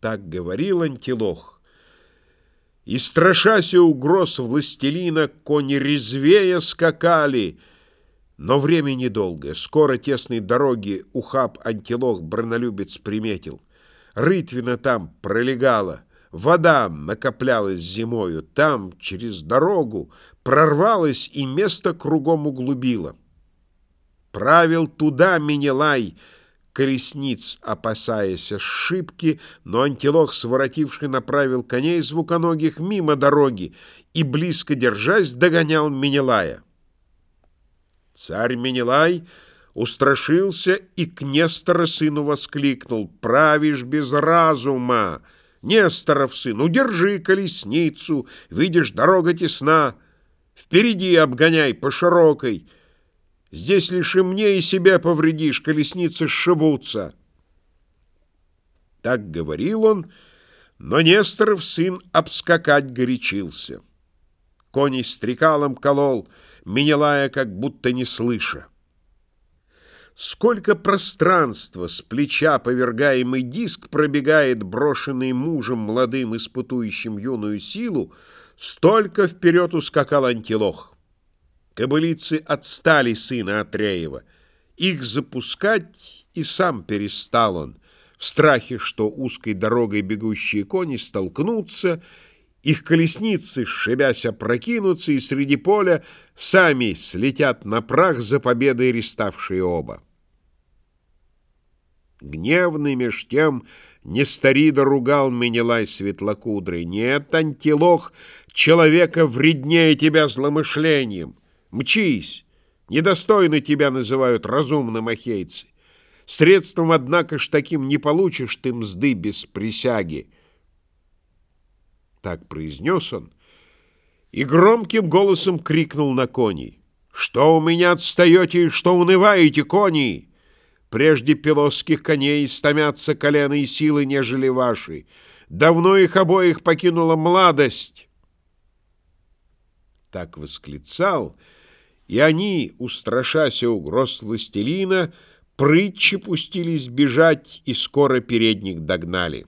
Так говорил антилох. И, страшася угроз властелина, кони резвее скакали. Но время недолгое. Скоро тесной дороги ухаб антилох бронолюбец приметил. Рытвина там пролегала, вода накоплялась зимою. Там, через дорогу, прорвалась и место кругом углубила. Правил туда Менелай, колесниц опасаясь ошибки, но антилох, своротивший, направил коней звуконогих мимо дороги и, близко держась, догонял Менелая. Царь Менелай устрашился и к Нестора сыну воскликнул «Правишь без разума! Несторов сын, удержи колесницу, видишь, дорога тесна, впереди обгоняй по широкой». Здесь лишь и мне, и себя повредишь, колесницы сшибутся. Так говорил он, но Несторов сын обскакать горячился. Коней стрекалом колол, Менелая как будто не слыша. Сколько пространства с плеча повергаемый диск пробегает, брошенный мужем молодым, испытующим юную силу, столько вперед ускакал антилох. Кобылицы отстали сына Атреева. Их запускать и сам перестал он, в страхе, что узкой дорогой бегущие кони столкнутся, их колесницы, шибясь, опрокинутся, и среди поля сами слетят на прах за победой реставшие оба. Гневный меж тем Нестарида ругал Менелай светлокудрый. Нет, антилох, человека вреднее тебя зломышлением. Мчись! Недостойно тебя называют разумным ахейцы. Средством, однако ж, таким не получишь ты мзды без присяги. Так произнес он и громким голосом крикнул на коней. «Что у меня отстаете и что унываете, кони? Прежде пилосских коней стомятся колено и силы, нежели ваши. Давно их обоих покинула младость». Так восклицал, — и они, устрашася угроз властелина, прытче пустились бежать и скоро передних догнали.